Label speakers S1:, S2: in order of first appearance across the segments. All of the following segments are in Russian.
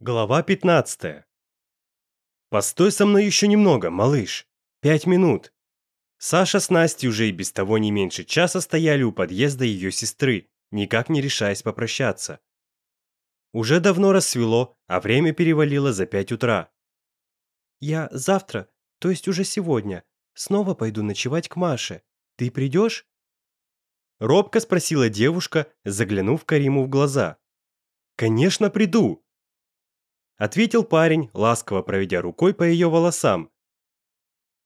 S1: Глава 15. Постой со мной еще немного, малыш. Пять минут. Саша с Настей уже и без того не меньше часа стояли у подъезда ее сестры, никак не решаясь попрощаться. Уже давно рассвело, а время перевалило за пять утра.
S2: «Я завтра, то есть уже сегодня, снова пойду ночевать к Маше. Ты придешь?»
S1: Робко спросила девушка, заглянув Кариму в глаза. «Конечно приду!» ответил парень, ласково проведя рукой по ее волосам.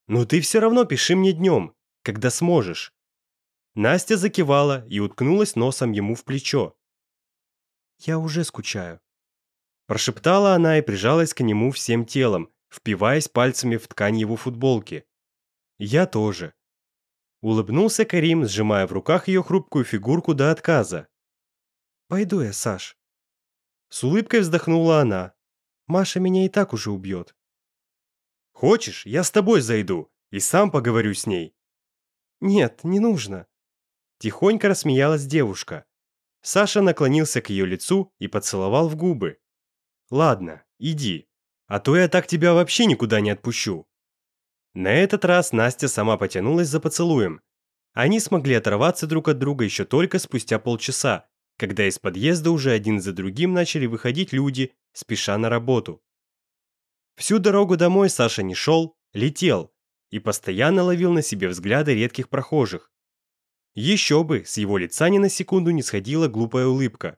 S1: «Ну ты все равно пиши мне днем, когда сможешь». Настя закивала и уткнулась носом ему в плечо.
S2: «Я уже скучаю».
S1: Прошептала она и прижалась к нему всем телом, впиваясь пальцами в ткань его футболки. «Я тоже». Улыбнулся Карим, сжимая в руках ее хрупкую фигурку до отказа.
S2: «Пойду я, Саш».
S1: С улыбкой вздохнула она,
S2: Маша меня и так уже убьет.
S1: Хочешь, я с тобой зайду и сам поговорю с ней?
S2: Нет, не нужно.
S1: Тихонько рассмеялась девушка. Саша наклонился к ее лицу и поцеловал в губы. Ладно, иди, а то я так тебя вообще никуда не отпущу. На этот раз Настя сама потянулась за поцелуем. Они смогли оторваться друг от друга еще только спустя полчаса, когда из подъезда уже один за другим начали выходить люди спеша на работу. Всю дорогу домой Саша не шел, летел и постоянно ловил на себе взгляды редких прохожих. Еще бы, с его лица ни на секунду не сходила глупая улыбка.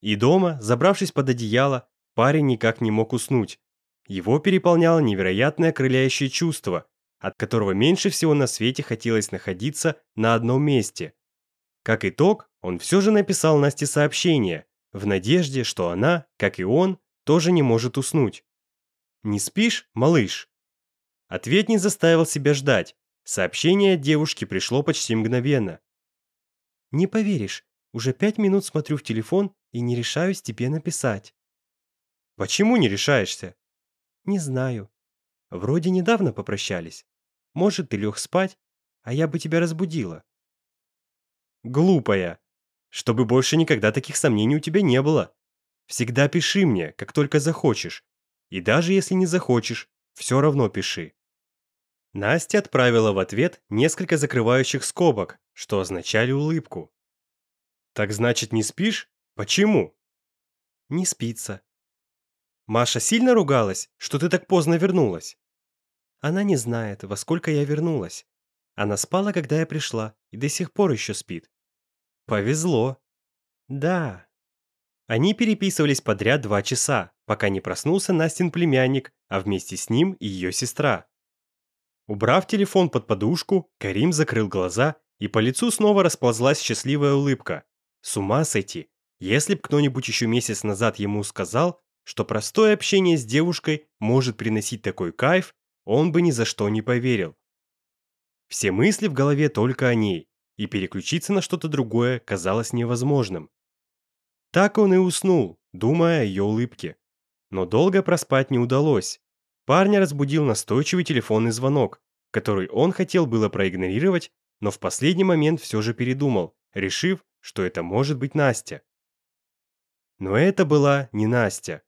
S1: И дома, забравшись под одеяло, парень никак не мог уснуть. Его переполняло невероятное крыляющее чувство, от которого меньше всего на свете хотелось находиться на одном месте. Как итог, он все же написал Насте сообщение, в надежде, что она, как и он, тоже не может уснуть. «Не спишь, малыш?» Ответ не заставил себя ждать. Сообщение от девушки пришло почти мгновенно.
S2: «Не поверишь, уже пять минут смотрю в телефон и не решаюсь тебе написать».
S1: «Почему не решаешься?»
S2: «Не знаю. Вроде недавно попрощались. Может, ты лег спать, а я бы тебя разбудила».
S1: «Глупая!» чтобы больше никогда таких сомнений у тебя не было. Всегда пиши мне, как только захочешь. И даже если не захочешь, все равно пиши». Настя отправила в ответ несколько закрывающих скобок, что означали улыбку. «Так значит, не спишь? Почему?»
S2: «Не спится».
S1: «Маша сильно ругалась, что ты так поздно вернулась?»
S2: «Она не знает, во сколько я вернулась. Она спала, когда я пришла, и до сих пор еще спит.
S1: Повезло.
S2: Да.
S1: Они переписывались подряд два часа, пока не проснулся Настин племянник, а вместе с ним и ее сестра. Убрав телефон под подушку, Карим закрыл глаза, и по лицу снова расползлась счастливая улыбка. С ума сойти. Если б кто-нибудь еще месяц назад ему сказал, что простое общение с девушкой может приносить такой кайф, он бы ни за что не поверил. Все мысли в голове только о ней и переключиться на что-то другое казалось невозможным. Так он и уснул, думая о ее улыбке. Но долго проспать не удалось. Парня разбудил настойчивый телефонный звонок, который он хотел было проигнорировать, но в последний момент все же передумал, решив, что это может быть Настя. Но это была не Настя.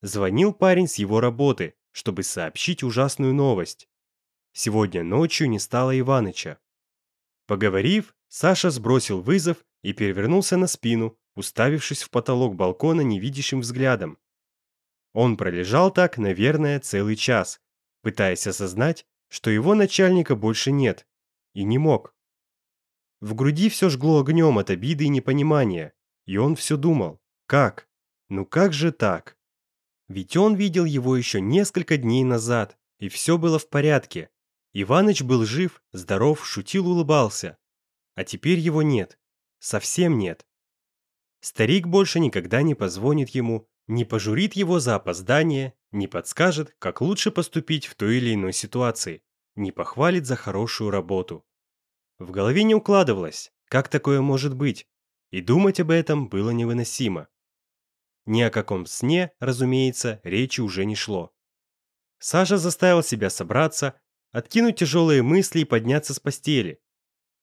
S1: Звонил парень с его работы, чтобы сообщить ужасную новость. Сегодня ночью не стало Иваныча. Поговорив, Саша сбросил вызов и перевернулся на спину, уставившись в потолок балкона невидящим взглядом. Он пролежал так, наверное, целый час, пытаясь осознать, что его начальника больше нет, и не мог. В груди все жгло огнем от обиды и непонимания, и он все думал, как? Ну как же так? Ведь он видел его еще несколько дней назад, и все было в порядке. Иваныч был жив, здоров, шутил, улыбался. А теперь его нет. Совсем нет. Старик больше никогда не позвонит ему, не пожурит его за опоздание, не подскажет, как лучше поступить в той или иной ситуации, не похвалит за хорошую работу. В голове не укладывалось, как такое может быть, и думать об этом было невыносимо. Ни о каком сне, разумеется, речи уже не шло. Саша заставил себя собраться, откинуть тяжелые мысли и подняться с постели.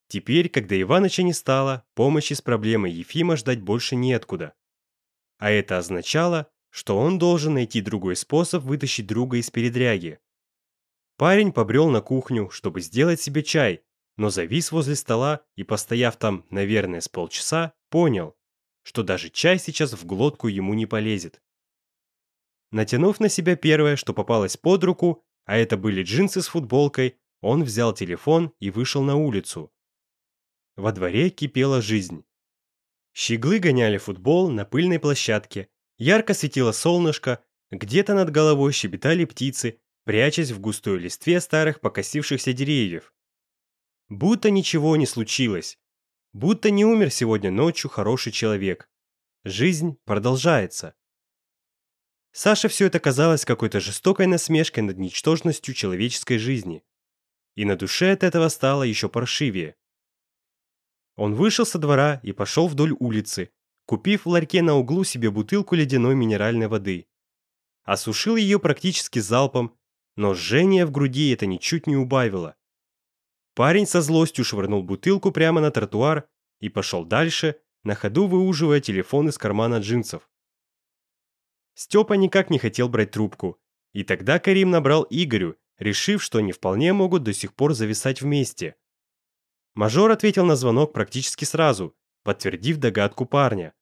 S1: Теперь, когда Иваныча не стало, помощи с проблемой Ефима ждать больше неоткуда. А это означало, что он должен найти другой способ вытащить друга из передряги. Парень побрел на кухню, чтобы сделать себе чай, но завис возле стола и, постояв там, наверное, с полчаса, понял, что даже чай сейчас в глотку ему не полезет. Натянув на себя первое, что попалось под руку, а это были джинсы с футболкой, он взял телефон и вышел на улицу. Во дворе кипела жизнь. Щеглы гоняли футбол на пыльной площадке, ярко светило солнышко, где-то над головой щебетали птицы, прячась в густой листве старых покосившихся деревьев. Будто ничего не случилось. Будто не умер сегодня ночью хороший человек. Жизнь продолжается. Саше все это казалось какой-то жестокой насмешкой над ничтожностью человеческой жизни. И на душе от этого стало еще паршивее. Он вышел со двора и пошел вдоль улицы, купив в ларьке на углу себе бутылку ледяной минеральной воды. Осушил ее практически залпом, но жжение в груди это ничуть не убавило. Парень со злостью швырнул бутылку прямо на тротуар и пошел дальше, на ходу выуживая телефон из кармана джинсов. Степа никак не хотел брать трубку. И тогда Карим набрал Игорю, решив, что они вполне могут до сих пор зависать вместе. Мажор ответил на звонок практически сразу, подтвердив догадку парня.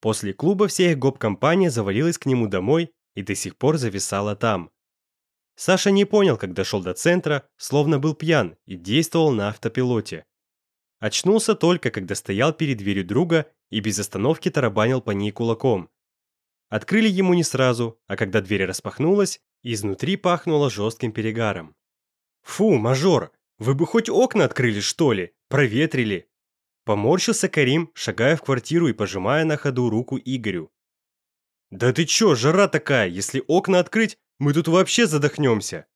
S1: После клуба вся их гоп-компания завалилась к нему домой и до сих пор зависала там. Саша не понял, как дошел до центра, словно был пьян и действовал на автопилоте. Очнулся только, когда стоял перед дверью друга и без остановки тарабанил по ней кулаком. Открыли ему не сразу, а когда дверь распахнулась, изнутри пахнуло жестким перегаром. «Фу, мажор, вы бы хоть окна открыли, что ли? Проветрили!» Поморщился Карим, шагая в квартиру и пожимая на ходу руку Игорю. «Да ты чё, жара такая, если окна открыть, мы тут вообще задохнемся!»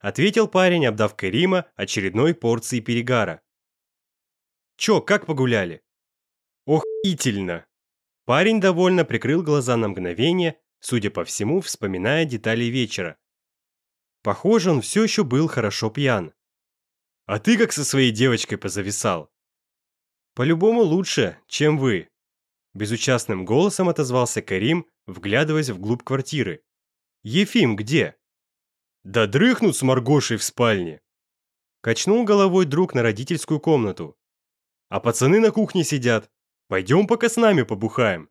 S1: Ответил парень, обдав Карима очередной порцией перегара. «Чё, как погуляли?» «Охуительно!» Парень довольно прикрыл глаза на мгновение, судя по всему, вспоминая детали вечера. Похоже, он все еще был хорошо пьян. «А ты как со своей девочкой позависал?» «По-любому лучше, чем вы», – безучастным голосом отозвался Карим, вглядываясь вглубь квартиры. «Ефим где?» «Да дрыхнут с Маргошей в спальне!» Качнул головой друг на родительскую комнату. «А пацаны на кухне сидят, Пойдем пока с нами побухаем».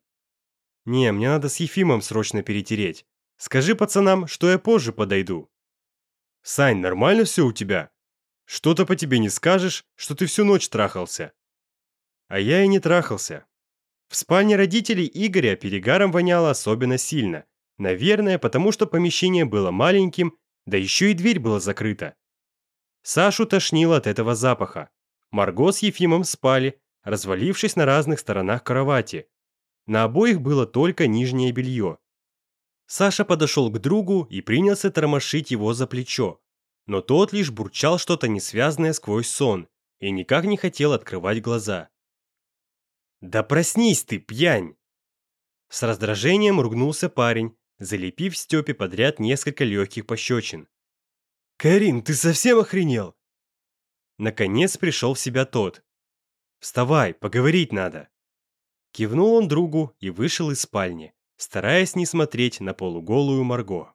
S1: «Не, мне надо с Ефимом срочно перетереть. Скажи пацанам, что я позже подойду». «Сань, нормально все у тебя? Что-то по тебе не скажешь, что ты всю ночь трахался». А я и не трахался. В спальне родителей Игоря перегаром воняло особенно сильно. Наверное, потому что помещение было маленьким, да еще и дверь была закрыта. Сашу тошнило от этого запаха. Марго с Ефимом спали, развалившись на разных сторонах кровати. На обоих было только нижнее белье. Саша подошел к другу и принялся тормошить его за плечо. Но тот лишь бурчал что-то несвязное сквозь сон и никак не хотел открывать глаза. «Да проснись ты, пьянь!» С раздражением ругнулся парень, залепив Степе подряд несколько легких пощечин. «Карин, ты совсем охренел?» Наконец пришел в себя тот. Вставай, поговорить надо!» Кивнул он другу и вышел из спальни, стараясь не смотреть на полуголую Марго.